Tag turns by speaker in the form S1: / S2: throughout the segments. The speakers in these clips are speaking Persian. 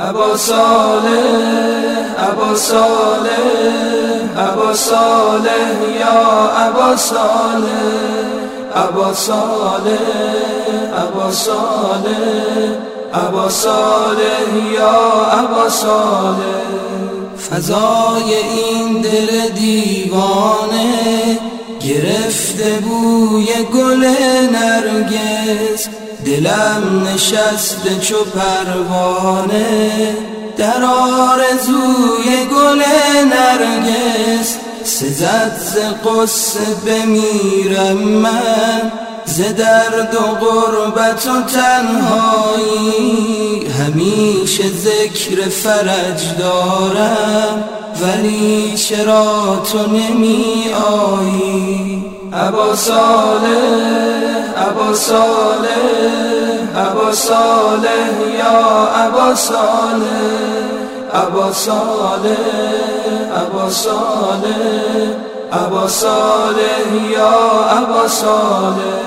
S1: ابا صالح ابا صالح ابا صالح یا ابا صالح ابا صالح ابا صالح ابا صالح یا ابا صالح. فضای این دل دیوانه گرفته بوی گل نرگس. دلم نشسته چو پروانه در آرزوی گل نرگس سزد ز قصه بمیرم من ز درد و غربت و تنهایی همیشه ذکر فرج دارم ولی چرا تو نمی آیی؟ ابا صالح ابا صالح ابا صالح یا ابا صالح ابا صالح ابا صالح ابا صالح یا ابا صالح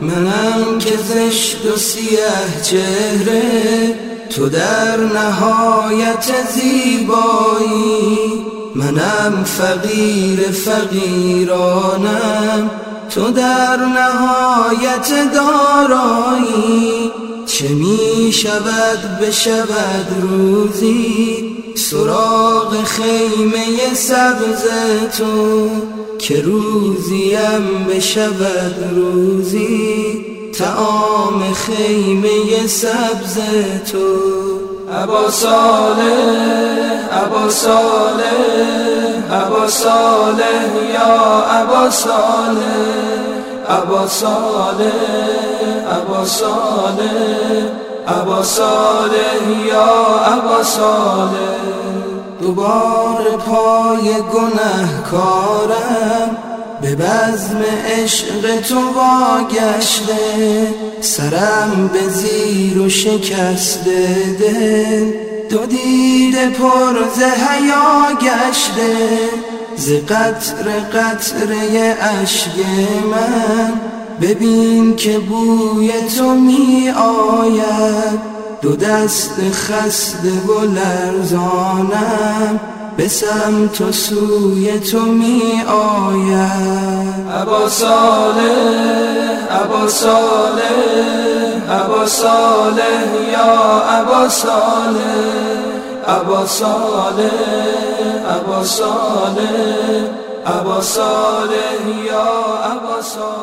S1: منم که زشت و سیه چهره تو در نهایت زیبایی. منم فقیر فقیرانم تو در نهایت دارایی. چه می شود بشود روزی سراغ خیمه سبز تو. که روزیم بشود روزی تعام خیمه سبز تو. ابا صالح. ابا صالح ابا صالح یا ابا صالح ابا صالح ابا صالح ابا صالح یا ابا صالح. دوبار پای گنهکارم به بزم عشق تو واگشته. سرم به زیر و شکسته دل دو دیده پر ز حیا گشته ز قطر قطره اشک من. ببین که بوی تو می آید دو دست خسته و لرزانم. به سمت و سوی تو می آید صالح ابا صالح ابا صالح یا ابا صالح ابا صالح ابا صالح ابا صالح یا ابا صالح.